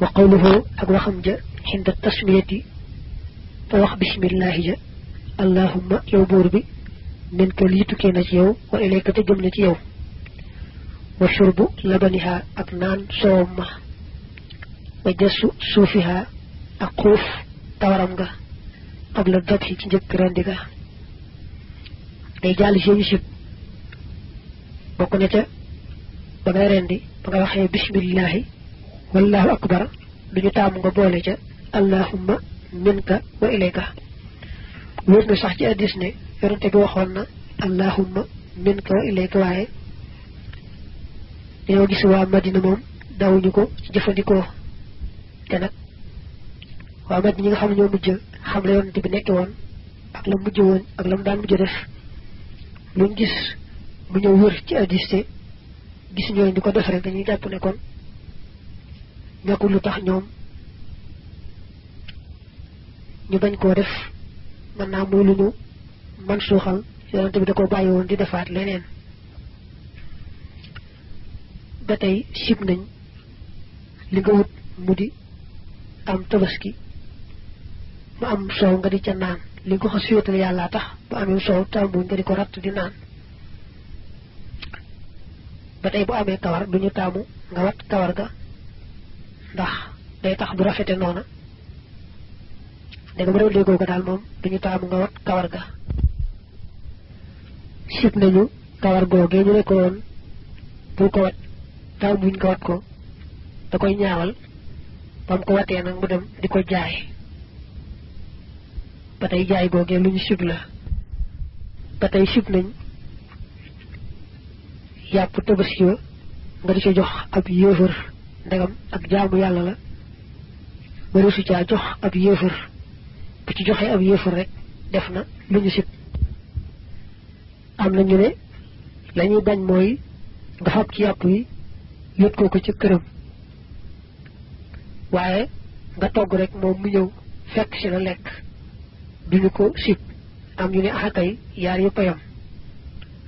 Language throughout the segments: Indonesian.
وقوله أقوخم جاء عند التسمية فوخ بسم الله جاء. اللهم يوبور بي من كليتك نجيو وإليك تجم نجيو. وشرب لبنها أقنان صوم. وجس صوفها أقوف تورمغا قبل الذبح تنجد كراندغا رجال شيء وكنت بغير عندي بغير بسم الله. Wallahu akbar. Duñu taamu nga boole ca allahumma minka wa ilayka. Wér na sax ci addis ne yonente bi waxoon allahumma minka wa ilayka waaye dañoo gis waa madina moom dawuñu ko ci jëfandikoo te nag waa madina ñi nga xam ñoo mujj xam la yonente bi nekke woon ak la mujj woon ak la mu daan mujj def luñ gis mu ñëw wër ci addis te gis ñooy di ko def rek dañuy jàpp ne kon nekkul lu tax ñoom ñu bañ koo def mën naa muy lu ñu man suuxal yonente bi da ko bàyyi woon di defaat leneen. Ba tey sib nañ li nga wut mu di am tabaski mu am soow nga di ca naan. Li ko xas féetal yàlla tax bu amee soow tàmbuñ nga di ko ratt di naan. Ba tey bu amee kawar duñu taamu nga wat kawar ga ndax day tax du rafete noona danga mënal déggoo ko daal moom duñu taamu nga wat kawar ga. Sib nañu kawar googee ñu ne ko woon bul ko wat taamu buñ ko wat ko da koy ñaawal bam ko watee nag mu dem di ko jaay. Ba tey jaay googee lu ñu sib la. Ba tey sib nañ tabaski wa nga di ca jox ab yéefar ndegam ak jaamu yàlla la wala su caa jox ab yéefar bu ci joxee ab yéefar rek def na lu ñu am na ñu ne lañuy bañ mooy nga fab ci yàpp yi yót ko ko ci këram waaye nga togg rek moom mu ñëw fekk si la lekk duñu ko sib am ñu ne axakay yaar yëpp a yam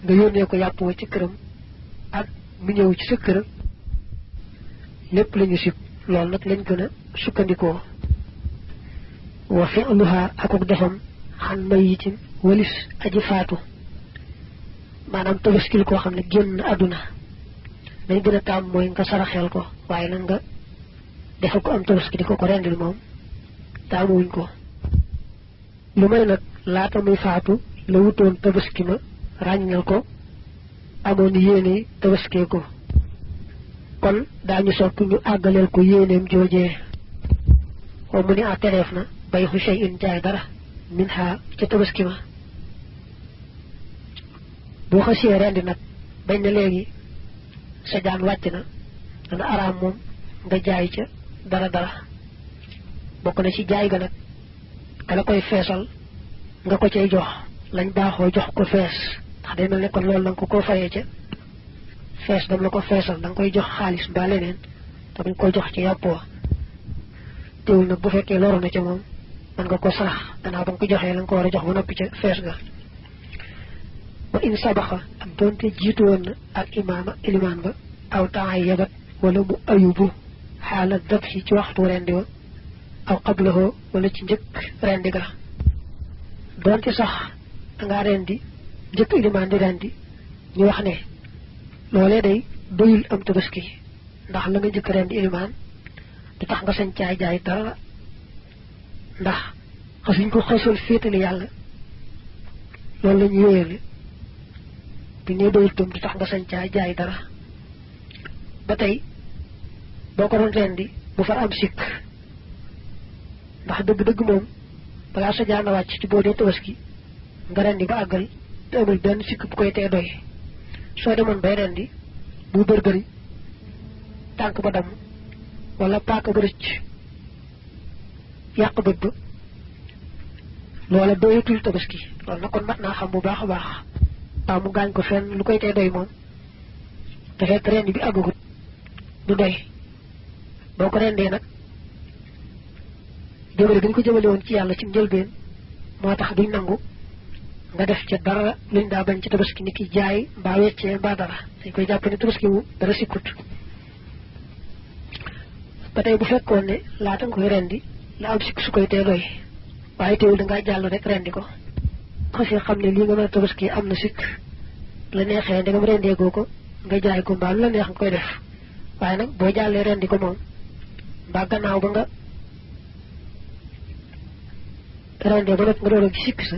nga yónnee ko yàpp wa ci këram ak mu ñëw ci sa kër lépp lañu sib loolu nag lañ gën a sukkandikoo. Wa fi'luha akuk defam xan mayitin walis aji faatu. Maanaam tabaskil koo xam ne génn àdduna. Dañ gën a taam mooy nga saraxeel ko waaye nag nga defal ko am tabaski di ko ko rendil moom taamuwuñ ko. Lu may nag laata muy faatu la wutoon tabaski ma ràññal ko amoon yéene tabaskee ko kon daañu sopp ñu àggaleel ko yéeneem joojee wa mu ni a tereef na bay xu shay in jaay dara min xaa ca tabaski ma boo xasee rendi nag bañ na léegi sa jaan wàcc na dana araam moom nga jaay ca dara dara bokk na ci jaay ga nag kala koy feesal nga ko cay jox lañ baaxoo jox ko fees ndax day mel ne kon loolu danga ko ko fayee ca fees dam la ko feesal da nga koy jox xaalis mbaa leneen te bañ koy jox ci yàpp wa. Nag bu fekkee loru na ca moom man nga ko sarax gannaaw ba nga ko joxee la nga ko war a jox ba noppi ca fees ga. Wa in sabaxa ak doonte jiitu woon na ak imaama ilimaan ba aw taay yabat wala mu ayubu xaala dabxi ci waxtu rendi wa aw qablahoo wala ci njëkk rendi ga. Doonte sax dangaa rendi njëkk ilimaan di rendi ñu wax ne loolee day doyul am tabaski ndax la nga njëkk rendi ilimaan du tax nga sañ caay jaay dara ndax xasuñ ko xasal féetale yàlla loolu la ñu yóyale bu ñu doyul tam du tax nga sañ caay jaay dara ba tey boo rendi bu fa am sikk ndax dëgg-dëgg moom balaa sa jaana wàcc ci boo dee tabaski nga rendi ba àggal te amul benn sikk bu koy tee doy soo demoon bay rendi bu bërgëri tànk ba damm wala paaka ba rëcc yàq bët ba loola doyatul tabaski. Loolu na kon mat naa xam bu baax baax. Waaw mu gaañ ko fenn lu koy tee doy moom te fekk rendi bi àggagut du doy. Boo ko rendee nag jëmale gi ñu ko jëmale woon ci yàlla ci njëlbeen moo tax duñ nangu nga def ca dara luñ daa bañ ci tabaski ni ki jaay mbaa weccee mbaa dara dañ koy jàpp ne tabaski wu dara sikkut ba tey bu fekkoon ne laata koy rendi la am sikk su koy tee waaye teewul da jàll rek rendi ko xasee xam ne lii nga mën a tabaski am na sikk la neexee ndegam rendeegoo ko nga jaay ko mbaa lu la neex nga koy def waaye nag boo jàllee rendi ko moom mbaa gannaaw ba nga rendee ba nag nga door a sikk sa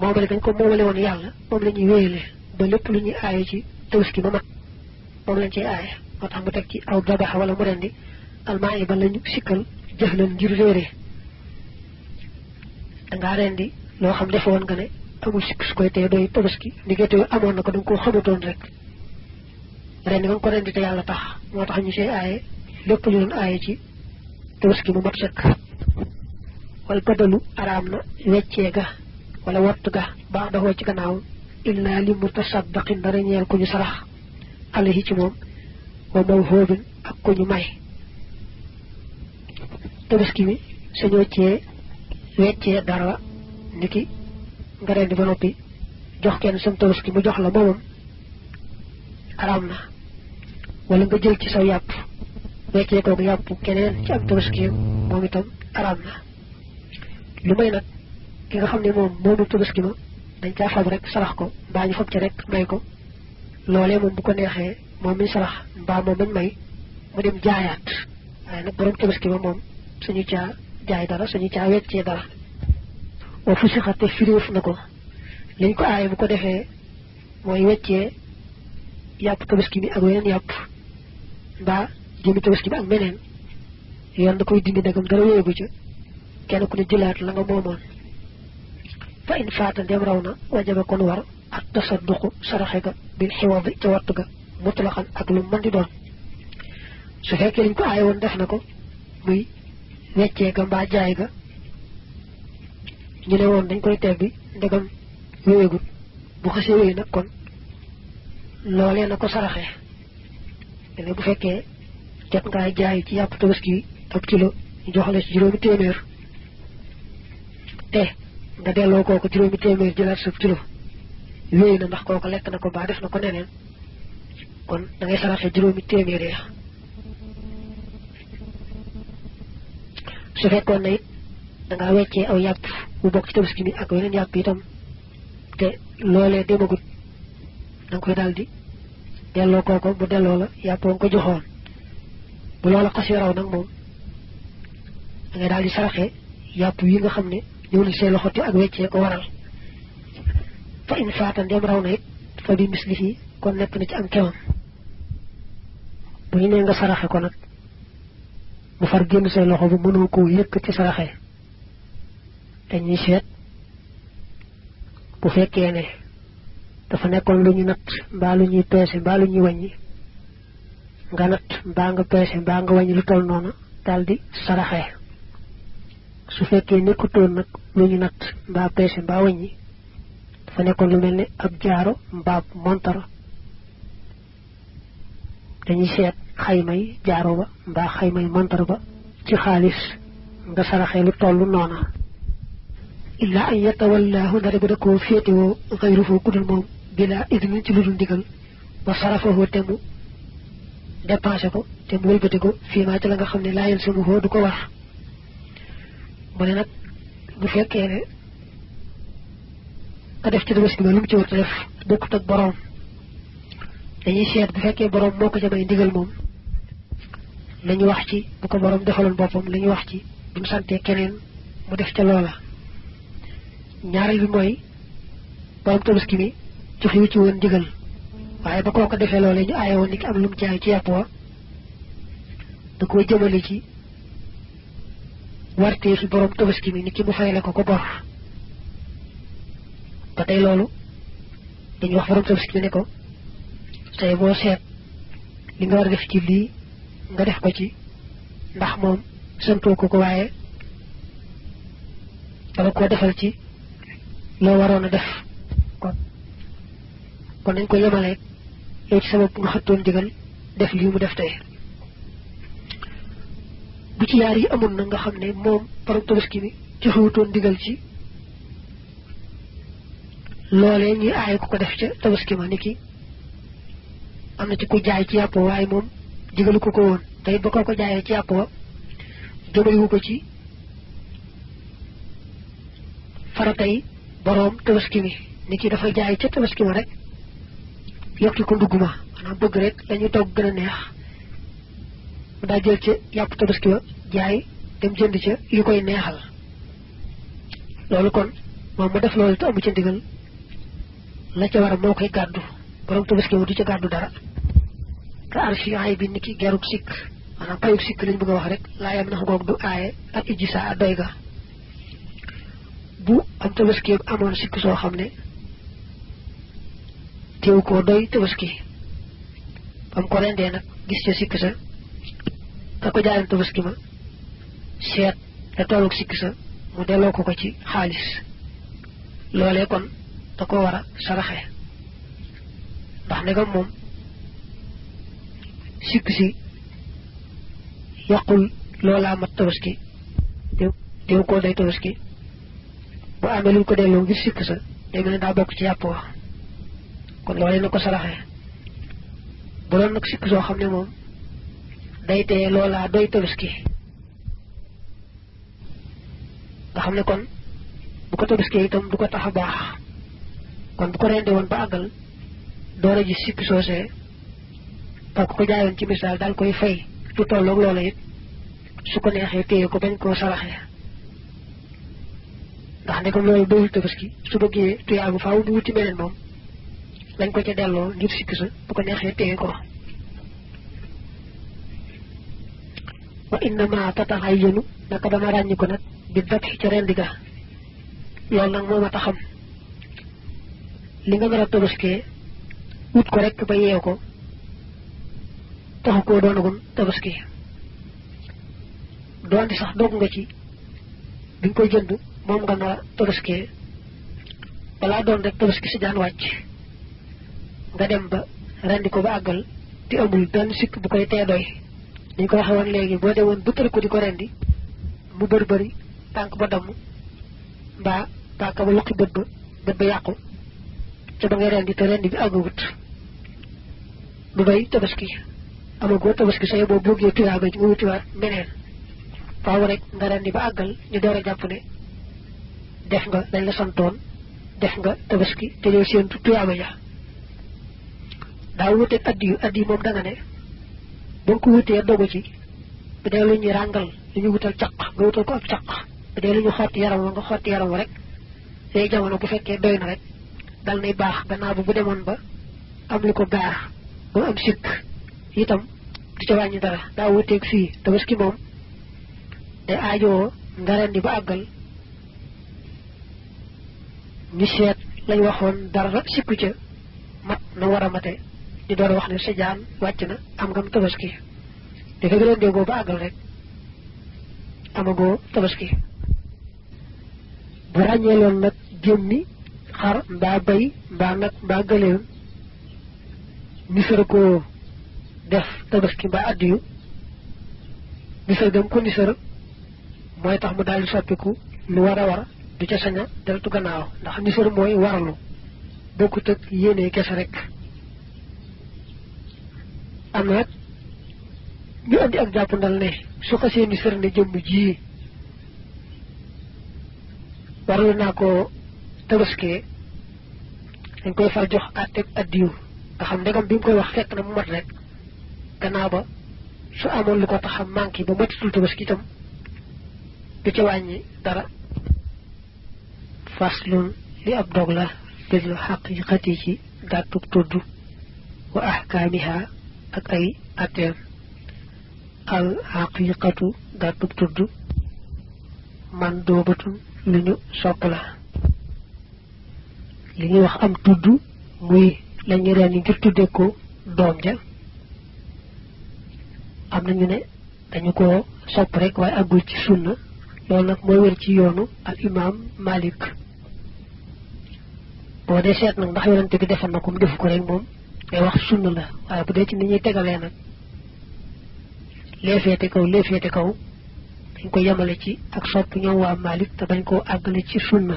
moomale dañ ko moomale woon yàlla moom la ñuy wéyale ba lépp lu ñuy aaye ci tabaski ba mat moom lañ ciy aaye moo tax mu teg ci aw dabaxa wala mu rendi almaa yi ba lañu sikkal jëxlan ngir réere dangaa rendi loo xam defe woon nga ne amul sikk su koy tee doy tabaski ndiggante amoon na ko danga koo xamutoon rek rendi nga ko rendi te yàlla tax moo tax ñu see aaye lépp lu doon aaye ci tabaski mu mat sëkk wal badalu araam na weccee ga wala wattu ga daxoo ci gannaaw illa li mutasaddaqin dara ñeel ku ñu sarax alayhi ci moom wa mawhubin ak ku ñu may. Tabaski mi sañoo cee weccee dara niki nga rendi ba noppi jox kenn sam tabaski mu jox la moomam araam na. Wala nga jël ci saw yàpp weccee kooku yàpp keneen ci am tabaski moom itam na. Lu ki nga xam ne moom moomu tabaski ma dañ caa fab rek sarax ko mbaa ñu fab ci rek may ko loolee moom bu ko neexee moom mi sarax mbaa moom mañ may mu dem jaayaat waaye nag borom tabaski ma moom suñu caa jaay dara suñu caa weccee dara wa fu si xate firiif na ko liñ ko aaye bu ko defee mooy weccee yàpp tabaski bi ak weneen yàpp mbaa jëmi tabaski bi ak meneen yoon da koy dindi ndegam dara wéegu ca kenn ku ne jëlaat la nga moomoon fa in faata ndem raw na wajaba kon war ak tasadduqu saraxe bil xiwadi ca wattu ga mutlaxan ak lu mën di su fekkee liñ ko aaye woon def ko muy weccee ga mbaa ga ñu ne woon dañ koy tebbi ndegam wéyegut bu kon loolee na ko saraxe. Ne bu fekkee jot ngaa jaay ci yàpp tabaski ab kilo ñu jox ci nga delloo kooku juróomi téeméer jëlaat sa kilo wéy na ndax kooku lekk na ko baa def na ko neneen. kon da ngay saraxe juróomi téeméer ya. su fekkoon na it da ngaa weccee aw yàpp bu bokk ci tabaski mi ak weneen yàpp itam te loolee demagut da nga koy daal di delloo kooko bu delloo la yàpp nga ko joxoon. bu loola xasee raw nag moom da ngay daal di saraxe yàpp yi nga xam ne ñëw na see loxo te ak weccee ko waral. Fa in faata ndem raw na fa bi mislihi kon nekk na ci am kemam bu ñu nee nga ko nag. Mu far génn say loxo bu mënoo koo yëkk ci saraxe dañuy seet bu fekkee ne dafa nekkoon lu ñu natt mbaa lu ñuy peese mbaa lu ñuy wàññi nga natt mbaa nga mbaa nga wàññi lu toll noonu daal di saraxe su fekkee nekkutoon lu ñu natt mbaa peese mbaa wàññi dafa nekkoon lu mel ne ab jaaro mbaa montar dañuy seet xaymay jaaro ba mbaa xaymay montar ba ci xaalis nga saraxe lu toll noona illa an yatawallaahu ndare ba da koo féetewoo xayruhu kudul moom bila idnin ci lu dul ndigal wa sarafahu te mu dépensé ko te mu wëlbati ko fii maa ci la nga xam ne laa yel sama du ko war mu ne nag bu fekkee ne ka def ci tabaski ba lu mu ci war a def bokkut ak boroom dañuy seet bu fekkee boroom moo ko jamay ndigal moom lañu wax ci bu ko boroom defaloon boppam la ñu wax ci bu mu santee keneen mu def ca loola ñaareel bi mooy borom tabaski mi joxe wu ci woon ndigal waaye ba koo ko defee loolee ñu aaye woon ni ki am lu mu jaay ci yàpp wa da koo jëmale ci wartee fi borom tabaski mi ni ki mu fayale ko ko bor ba tey loolu wax borom tabaski mi ne ko tey boo seet li nga war def ci lii nga def ko ci ndax moom santoo ko ko waaye dala koo defal ci loo waroon a def kon kon nañ ko yemale yow ci sabab nga xattoon digal def lii mu def tey bu ci yaar yi amoon na nga xam ne moom borom tabaski mi joxewutoon digal ci. Loolee ñuy aaye ku ko def ca tabaski ma ni ki am na ci ku jaay ci yàpp waaye moom digalu ko ko woon. Tey bu ko ko ci yàpp wa jëmaliwu ko ci faratay boroom tabaski mi ni ki dafa jaay ca tabaski ma rek yokki ko ndugg ma maanaam bëgg rek neex mu daa jël ca yàpp tabaski ba jaay dem jënd ca yu koy neexal loolu kon moom mu def loolu te amu ca ndigal la ca war a moo koy gàddu borom tabaski ma du ca gàddu dara ka arshi ay bi ni ki geruk sikk maanaam payuk sikk lañ bëgg a wax rek laa yam nax goog du aaye ak ijji saa doy ga bu am tabaski amoon sikk soo xam ne teew koo doy tabaski bam ko rendee nag gis ca sikk sa ka ko jaayoon tabaski ma seet da tolluk sikk sa mu delloo ko ko ci xaalis loolee kon da ko war a saraxe ndax ndegam moom sikk si yàqul loolaa mat tabaski teew koo doy tabaski bu amee luñ ko delloo ngir sikk sa day mel ne daa bokk ci yàpp wax kon loolee na ko saraxee bu doon nag sikk soo xam ne moom day teye loolaa doy tabaski nga xam ne kon bu ko tabaski itam du ko tax a baax. Kon bu ko rende woon ba àggal doora ji sikk soosee par ko ko jaayoon ci misaal daal koy fay. Lu tolloog loola it su ko neexee téye ko bañ koo saraxee ndax ne comme loolu doyul tabaski su bëggee tuyaabu faaw mu wuti beneen moom lañ ko ca delloo ngir sikk sa bu ko neexee téye ko wa innama tataxayyanu naka dana ràññi ko nag bi dabxi ca rendi ga loolu nag moo ma taxam. Li nga nar a tabaskee wut ko rek ba yeew ko taxu koo doonagum tabaski. Doon di sax dog nga ci bi nga jënd nga nar a tabaskee balaa doon rek si daan wàcc nga dem ba rendi ba àggal te amul sikk bu koy tee doy ni ko waxee woon léegi boo demoon bu ko di ko rendi mu bëri bëri tànk ba tànk ba bët ba bët ba yàqu ca ba ngay rendi te rendi bi àggagut du doy tabaski amagoo tabaski say boo bëggee tuyaaba ji nga wutiwaat meneen faaw rek nga rendi ba àggal ñu door a jàpp ne def nga dañ la santoon def nga tabaski te ñëw seen tuyaaba ja. Daa wuteeg addi yu addi moom da nga ne nga ko wutee dogu ci bu dee lu lu ñu wutal caq nga wutal ko ak caq bu dee lu ñu yaram nga xotti yaram rek day jamono bu fekkee doy na rek dal nay baax gannaaw ba bu demoon ba am lu ko gaar am sikk itam du ca wàññi dara daa wuteeg fii tabaski moom day aajoo nga rendi ba àggal ñu seet lañ waxoon dara sikku ca mat na war a mate di door wax ne sa jaan wàcc na am ngam tabaski. Dafa gën a ba àggal rek amagoo tabaski. Bu ràññee loon nag jëmmi xar mbaa bay mbaa nag mbaa gëleem nisara koo def tabaski mbaa addiyu nisar gam ko nisar mooy tax mu daal di soppiku lu war a war du ca saña deltu gannaaw. Ndax nisar mooy warlu bokkut ak yéene kese rek am na nag ñu andi ak jàpp ndal ne su xasee ni sër ne jëmm ji. Warlu naa ko tabaskee dañ koy far jox àtteeg addiyu nga xam ndegam bi mu koy wax fekk na mu mat rek ba su amoon lu ko tax manqué ba matitul tabaski itam du ca wàññi dara faslun li ab dog la bil xaqiqati ci gàttug tudd wa ahkaamiha ak ay atteem al xaqiqatu gàttug tudd man doobatun lu ñu sopp la li wax am tudd muy lañu reen yi ngir tudde ko doom ja am nañu ne dañu ko sopp rek waaye àggul ci sunna loolu nag mooy wér ci yoonu al imam malik. Boo dee seet nag ndax yonente bi defal na mu defu ko rek moom day wax sunna la waaye bu dee ci ni ñuy tegalee nag lee féete kaw lee féete kaw dañ ko yemale ci ak sopp ñoom waa malik te bañ koo àggale ci sunna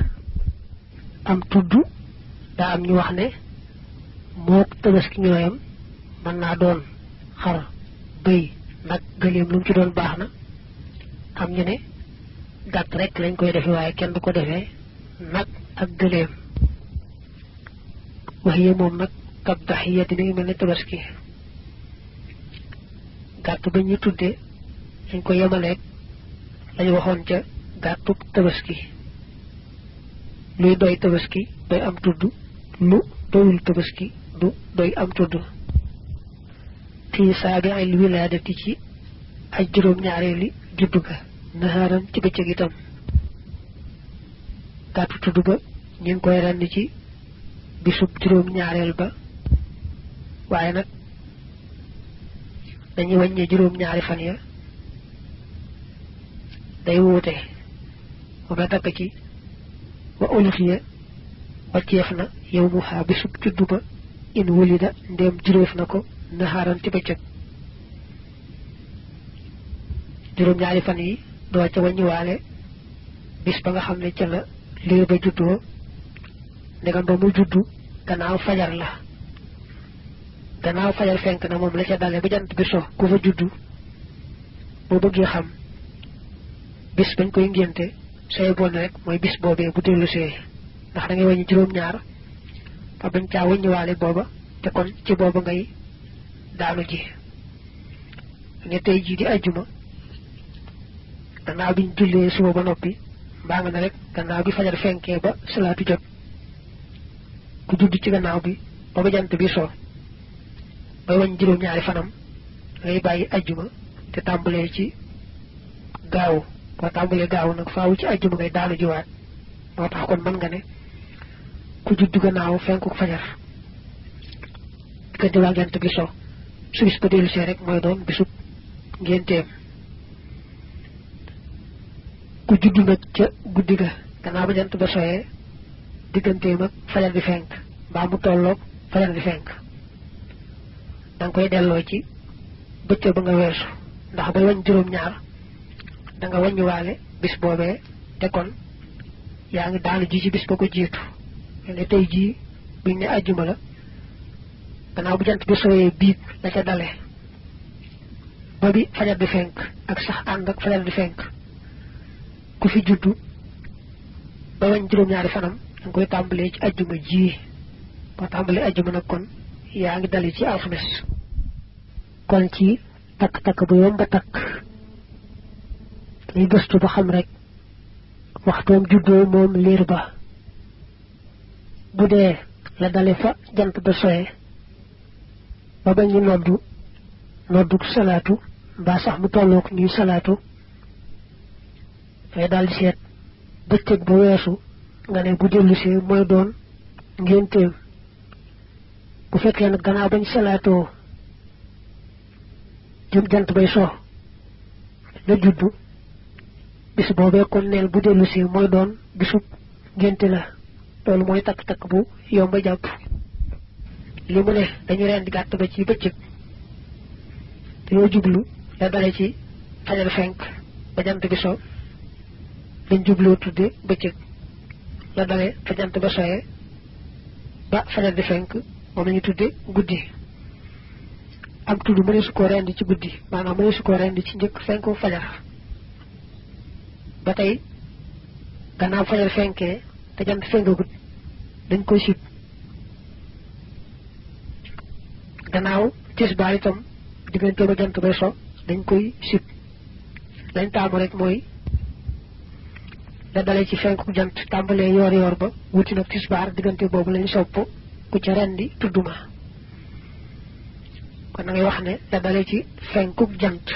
am tudd daa am ñu wax ne moo tabaski ñooyam mën naa doon xar bëy nag gëleem lu ci doon baax na am ñu ne gàtt rek lañ koy defe waaye kenn du ko defee nag ak gëleem wax moom nag kab daxiyati mi ngi mel ne tabaski. Gàtt ba ñu tudde dañ ko yemaleeg lañu waxoon ca gàttub tabaski. Luy doy tabaski doy am tudd. Lu doyul tabaski du doy am tudd. Fii saabi'il wilaadati ci ay juróom ñaareeli juddu ga naharan ci bëccëg itam. Gàttu tudd ba ñu ngi koy rend ci bisub juróom ñaareel ba waaye nag dañuy wàññee juróom ñaari fan ya day wuute moom la takk ci wa ulufiya wàcceef na yow mu xaa bisub juddu ba in wulida ndéem juróof na ko naxaaran ci bëccëg juróom ñaari fan yi doo ca wàññiwaale bis ba nga xam ne ca la liir ba juddoo ndegam ba mu juddu gannaaw fajar la gannaaw fajar fenk na moom la ca dale ba jant bi so ku fa juddu boo bëggee xam bis bañ koy ngénte say bon rek mooy bis boobee bu dellu see. Ndax da ngay wàññi juróom ñaar fa bañ caa wàññiwaale booba te kon ci booba ngay daanu ji. Ne tey jii di ajjuma gannaaw biñ jullee suba ba noppi mbaa nga ne rek gannaaw bi fajar fenkee ba salaatu jot ku judd ci gannaaw bi ba jant bi so bay wañ juróom ñaari fanam ngay bàyyi ajjuma te tàmbalee ci gaaw. Boo tàmbalee gaaw nag faawu ci ajjuma ngay daanu jiwaat. Moo tax kon mën nga ne ku judd gannaaw fenku fajar diggante waa jant bi so su bis ba dellu see rek mooy doon bisub ngénteem. Ku judd nag ca guddi ga gannaaw ba ba digganteem ak fajar di fenk mbaa mu tolloog fajar di fenk da nga koy delloo ci bëccëg ba nga weesu ndax bay wañ juróom ñaar da nga wàññiwaale bis boobee te kon yaa ngi daanu ji ci bis ba ko jiitu. Ne tey jii buñ ne àjjuma la gannaaw bu jant bi sooyee biig la ca dale ba bi fajar di fenk ak sax ànd ak fajar di fenk ku fi juddu ba wañ juróom-ñaari fanam danga koy tàmbalee ci ajjuma ji. Boo tàmbalee ajjuma nag kon yaa ngi dali ci alxames. kon ci takk-takk bu yomb a takk. dañuy gëstu ba xam rek waxtoom juddoo moom liir ba. bu dee la dale fa jant ba soye ba ba ñu noddu noddu salaatu mbaa sax mu tollook ñuy salaatu fay daal seet bëccëg ba weesu nga ne bu dellusee mooy doon ngénteem bu fekkee nag gannaaw bañ salaatoo jëm jant bay so la juddu. Bis boobee kon neel bu dellusee mooy doon bisub ngénte la. Loolu mooy takk-takk bu yomba jàpp. Li mu ne dañu reen di gàtt ba ci bëccëg. Dañoo jublu la dale ci fajar fenk ba jant bi so. Dañ jubloo tudde bëccëg. La dale fa jant ba soye ba fajar di fenk moom lañu tudde guddi. Am tudd mëne su ko rendi ci guddi maanaam mëne su ko rendi ci njëkk fenku fajar. Ba tey gannaaw fajar fenkee te jant fenkagut dañ koy sib gannaaw tisbaar itam diggante ba jant bay so dañ koy sib lañ taamu rek mooy da dalee ci fenku jant tàmbalee yoor yoor ba wuti nag tisbaar diggante boobu lañ sopp ku ca rendi tudduma kon na ngay wax ne da dalee ci fenku jant.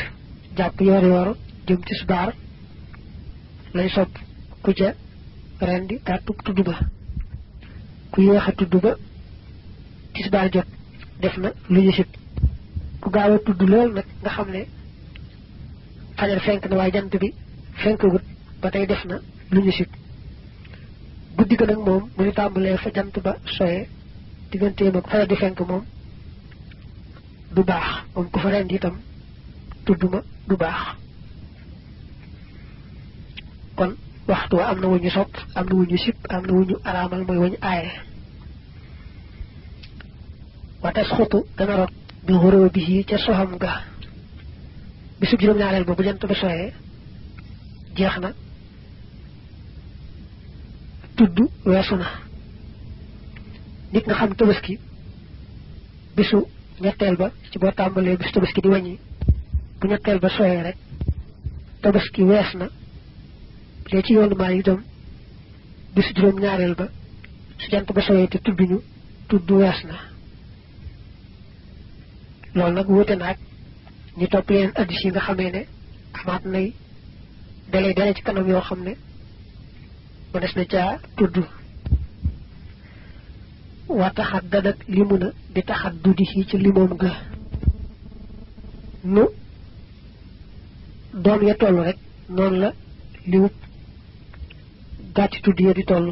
Jàpp yoor yoor jëm tisbaar lañ sopp ku ca rendi gàttuk tudduma ku yéex a tudd ba tisbaar jot def na lu ñu sib ku gaaw a tudd lool nag nga xam ne fajar fenk na jant bi fenkagut ba tey def na lu ñu sib guddi ga nag moom mu ñu fa jant ba soye digganteem ak fajar di fenk moom. Du baax moom ku fa rend itam tudduma du baax. Kon waxtu wa am na wu ñu sopp am na wu ñu sib am na wu ñu araamal mooy wu ñu aaye. Watas xutu dana rot bi xuroo bi ca soxam ga. Bisub juróom ñaareel ba bu jant ba soyee jeex na. Tudd weesu nit nga xam tabaski. Bisu ñetteel ba ci boo tàmbalee bisu tabaski di wàññi. Bu ñetteel ba soyee rek tabaski wees na. Lee ci yoonu maa itam bisu juróom ñaareel ba su jant ba soyee te tudduñu tudd wees na. Loolu nag wuute naag ñu topp yeneen addis yi nga xamee ne amaat nay dalay dale ci kanam yoo xam ne ma des na caa tudd wa taxaddadat limu na bi taxaddudihi ci limoom ga. Nu doom ya toll rek noonu la liwub gàtti tudd ya di toll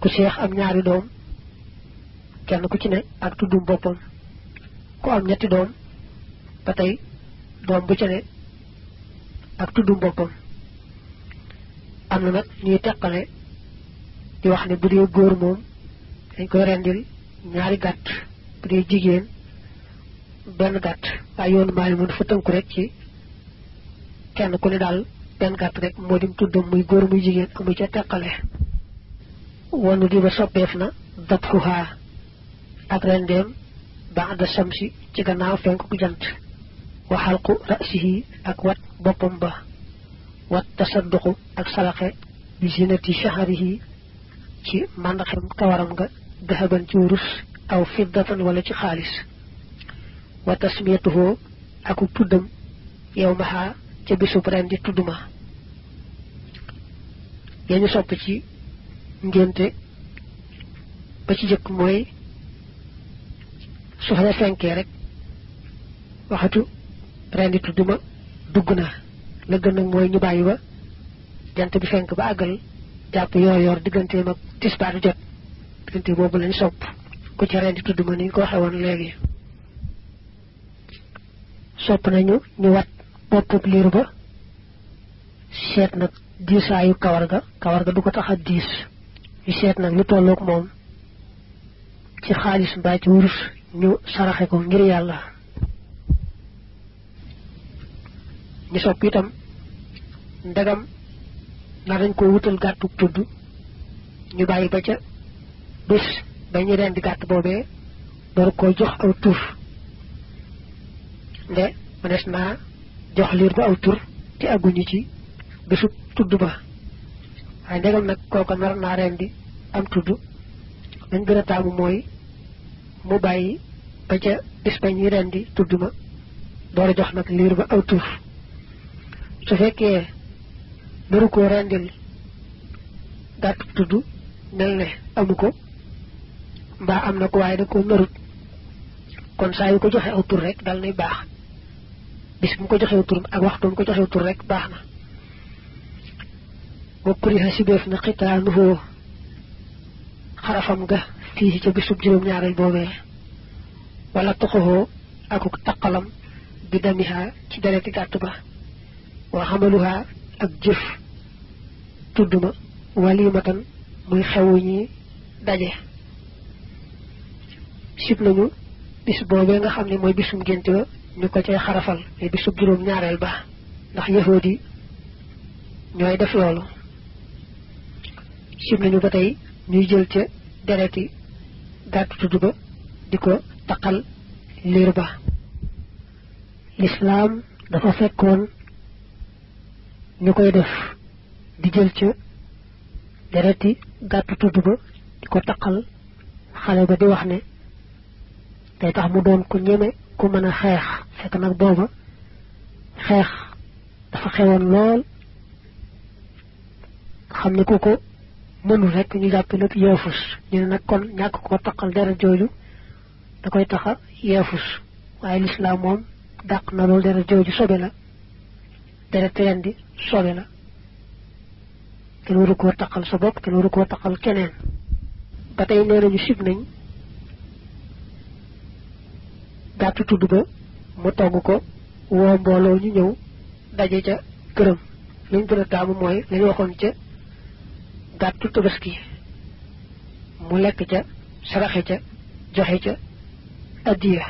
ku seex am ñaari doom kenn ku ci ne ak tuddum boppam. Ku am ñetti doom ba tey doom bu ci ne ak tuddum boppam. Am na nag ñuy teqale di wax ne bu dee moom dañ koy rendil ñaari gàtt. bu dee jigéen benn gàtt. waaye yoonu maali mun fa tënku rek ci kenn ku ne daal benn gàtt rek moo dim muy góor muy jigéen amu ca teqale. wanu di ba soppeef na dabxuhaa ak rendeem ba'da samsi ci gannaaw fenk ku jant. wa xalqu rasihi ak wat boppam ba. wat tasadduqu ak salaxe bi zinati ci màndaxem kawaram nga dahaban ci wurus aw fiddatan wala ci xaalis. Wa tasmiyatuhu aku tuddam yow maxa ca bisub ren di tudduma. Yañu sopp ci ngénte ba ci jëkk mooy su xale fenkee rek waxatu ren di tudduma dugg na. La gën mooy ñu bàyyi ba jant bi fenk ba àggal jàpp yoor yoor digganteem ak tisbaar jot diggante boobu lañ sopp ku ci ren di tudduma ni ko waxee woon léegi sopp nañu ñu wat boppub liir ba seet nag diisaayu kawar ga kawar ga du ko tax a diis ñu seet nag lu tolloog moom ci xaalis mbaa ci wurus ñu saraxe ko ngir yàlla ñu sopp itam ndegam na dañ ko wutal gàttu tudd ñu bàyyi ba ca bis ba ñu rendi gàtt boobee door koo jox aw tur. Nde mënees naa jox liir ba aw tur te àgguñu ci bisu tudd ba. Waaye ndegam nag kooka nar naa rendi am tudd. Dañ gën a taamu mooy mu bàyyi ba ca bis ba ñuy rendi tudd ma door jox nag liir ba aw tur. Su fekkee naru koo rendil gàtt tudd mel ne amu ko mbaa am na ko waaye da ko narut kon saa yu ko joxe aw tur rek dal nay baax bis mu ko joxee tur ak waxtu mu ko joxee tur rek baax na. Wa kuriha sibeef na xitaanuhu xarafam ga fii ca bisub juróom-ñaareel boobee. Wala akuk taqalam bi damiha ci gàtt ba. Wa xamaluha ak jëf. Tudduma walimatan muy xewu ñi daje. sib nañu. Bis boobee nga xam ne mooy bisum génte ba ñu ko cay xarafal. Mais bisub juróom ñaareel ba. Ndax yahood yi ñooy def loolu. Sib nañu ba tey ñuy jël ca dereti gàtt tudd ba di ko taqal liir ba. Lislaam dafa fekkoon ñu koy def di jël ca dereti gàtt tudd ba di ko taqal xale ba di wax ne day tax mu doon ku ñeme ku mën a xeex fekk nag booba xeex dafa xewoon lool xam ne ku ko mënul rek ñu jàpp nag yeefus ñu nag kon ñàkk ko taqal deret jooju da koy taxa yeefus waaye lislaam moom dàq na loolu deret jooju sobe la deret ren di sobe la kenn waru koo taqal sa bopp kenn waru koo taqal keneen. Ba tey nee nañu sib nañ. Gàttu tudd ba mu togg ko woo mbooloo ñu ñëw daje ca këram. Liñ gën a taamu mooy lañ waxoon ca gàttu tabaski. Mu lekk ca saraxe ca joxe ca addiya.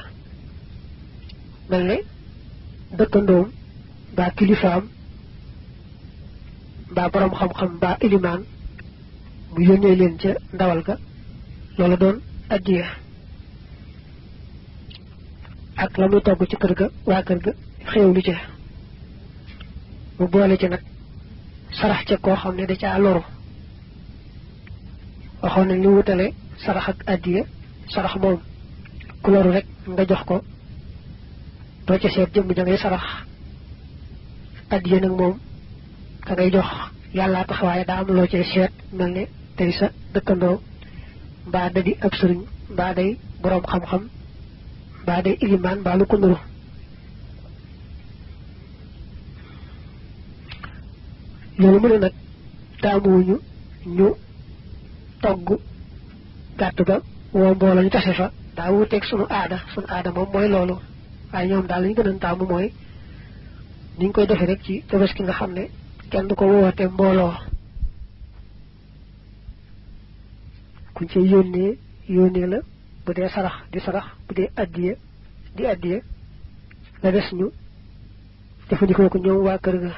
Mel dëkkandoom mbaa kilifaam mbaa borom xam-xam mbaa ilimaan mu yónnee leen ca ndawal ga. Loola doon addiya. Ak la muy togg ci kër ga waa kër ga xéewlu ca. Mu boole ci nag sarax ca koo xam ne da caa loru. Waxoon nañ wutale sarax ak addiya sarax moom ku loru rek nga jox ko. Doo ca seet jëmm ja sarax. Addiya nag moom ka ngay jox yàllaa tax daa am loo cay seet mel ne tey sa dëkkandoo mbaa da di ab sëriñ mbaa day boroom xam-xam mbaa day ilimaan mbaa lu ko nuru loolu mu ne nag taamuwuñu ñu togg gàtt ga woo mbooloo ñu tase fa daa wuteeg sunu aada sunu aada moom mooy loolu waaye ñoom daal li ñu gën a taamu mooy niñ koy defee rek ci tabaski nga xam ne kenn ko woote mbooloo kuñ ci yónnee yónnee la bu sarax di sarax bu dee di addiye la des ñu jëfandikoo ko ñoom waa kër ga.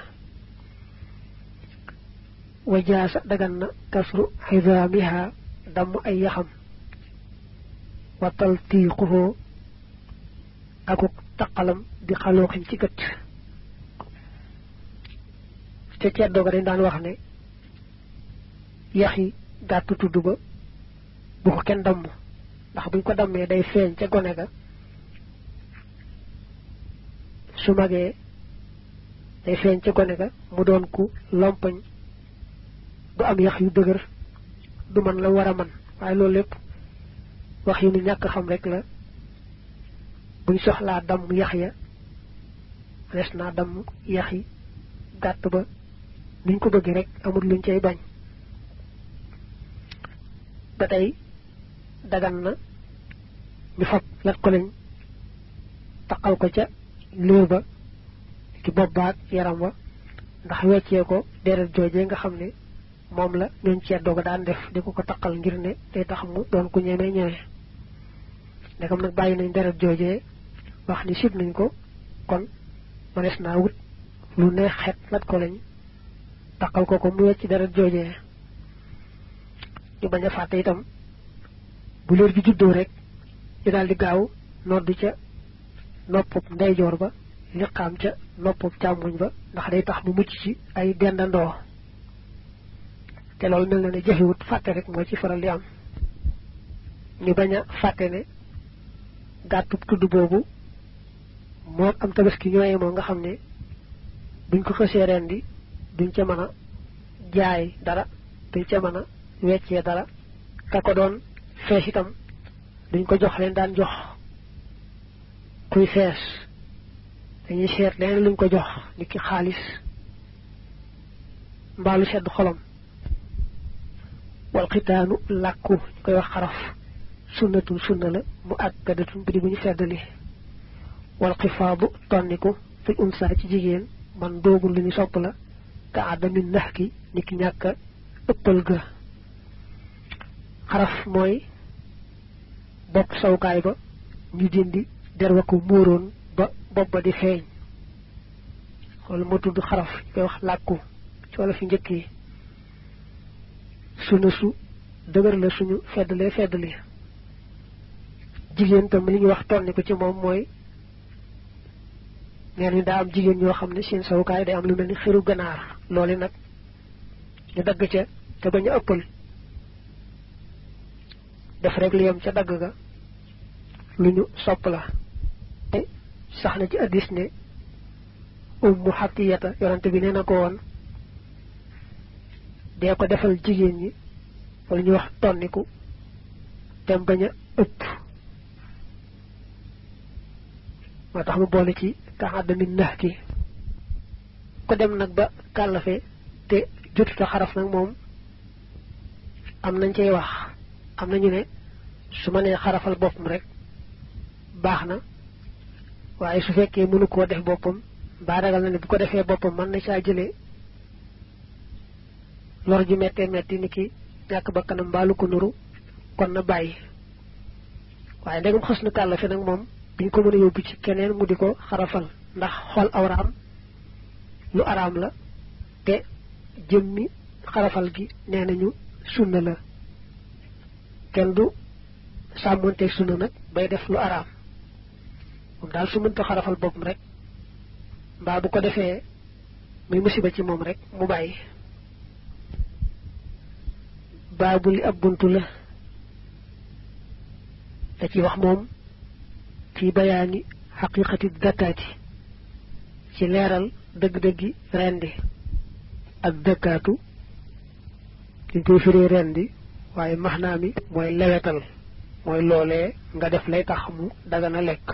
Wajaasa dagan na kasru xidaamiha damm ay yaxam. Watal tiiquhoo akuk taqalam di xalooxin ci gët ca ceddoo ga dañ daan wax ne yax yi gàtt tudd ba bu ko kenn damm ndax buñ ko dammee day feeñ ca gone ga su magee day feeñ ca gone ga mu doon ku lompañ du am yax yu dëgër du man la war a man waaye loolu lépp wax yu nu ñàkk xam rek la buñ soxlaa damm yax ya res naa damm yax yi gàtt ba niñ ko bëgg rek amul luñ cay bañ ba tey dagan na. Ñu fab lat ko lañ taqal ko ca léew ba ci bopp baag yaram wa. Ndax weccee ko deret joojee nga xam ne moom la ñooñ ceet dooga daan def. Di ko ko taqal ngir ne day tax mu doon ku ñeme ñeme ndegam nag bàyyi nañ deret joojee wax ni sib nañ ko kon mënees naa wut lu neex xet lat ko lañ taqal ko ko mu wecc deret joojee ñu bañ a fàtte itam bu leer bi juddoo rek ñu daal di gaaw noddu ca noppub ndeyjoor ba liqaam ca noppub càmmoñ ba ndax day tax mu mucc ci ay dendandoo. Te loolu mel na ne jafewut fàtte rek moo ci faral di am. Ñu bañ a fàtte ne gàttub tudd boobu moom am tabaski moo nga xam ne buñ ko rendi duñ ca mën a jaay dara duñ ca mën a weccee dara ka ko doon fees itam duñ ko jox leen daan jox kuy fees dañuy seet leneen luñ ko jox ni ki xaalis mbaalu sedd xolam wal xitaanu làkku ñu koy wax xaraf sunnatul sunna la mu àkkadatun bi di bu ñu feddali wal xifaadu tonniku fi unsa ci jigéen man doogul lu ñu sopp la ka àddami nax ki ni ki ñàkk ëppal ga. Xaraf mooy bopp sawukaay ba ñu dindi der wa ko móoroon ba bopp ba di feeñ. Xool moo tudd xaraf ñu koy wax làkku ci wala fi njëkk sunu su dëgër la suñu feddlee feddli jigéen tam li ñuy wax tonni ko ci moom mooy neen ñu daa am jigéen ñoo xam ne seen sawukaay day am lu mel ni xiru ganaar. Loolu nag ñu dagg ca te bañ a ëppal. Def rek li yam ca dagg ga. Lu ñu sopp la. Te sax na ci addis ne ummu xatiyata yonante bi nee na ko woon dee ko defal jigéen ñi wala ñu wax tonniku tem bañ a ëpp. Moo tax mu boole ci kaxadda min nax ki ko dem nag ba kàllafe te jotuta xaraf nag moom am nañ cay wax. Am nañu ne su ma nee xarafal boppam rek baax na waaye su fekkee mënu koo def boppam mbaa ragal na ne bu ko defee boppam mën na caa jëlee lor ju mettee metti ni ki ñàkk ba kanam mbaalu ko nuru kon na bàyyi. Waaye ndegam xës na kàllafe nag moom biñ ko mën a yóbbu ci keneen mu di xarafal. ndax xool awraam lu araam la te jëmmi xarafal gi nee nañu sunna la. Kenn du sàmmonteeg sunna nag bay def lu araam. Moom daal su mënta xarafal boppam rek mbaa bu ko defee muy musiba ci moom rek mu bàyyi. Baabu li ab buntu la. Da ci wax moom ci bayaani xaqiqati dakaati ci leeral dëgg-dëggi rendi ak dëkkaatu liñ koy firee rendi waaye maxnaa mi mooy lewetal mooy loolee nga def lay tax mu dagana lekk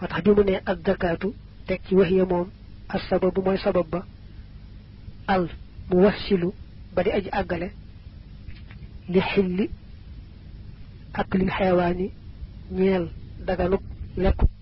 moo tax bi mu ne ak dakaatu teg ci wax ya moom as sababu mooy sabab ba al mu wassilu ba di aji àggale li xilli ak lil xeewaani ñeel daganuk lekkut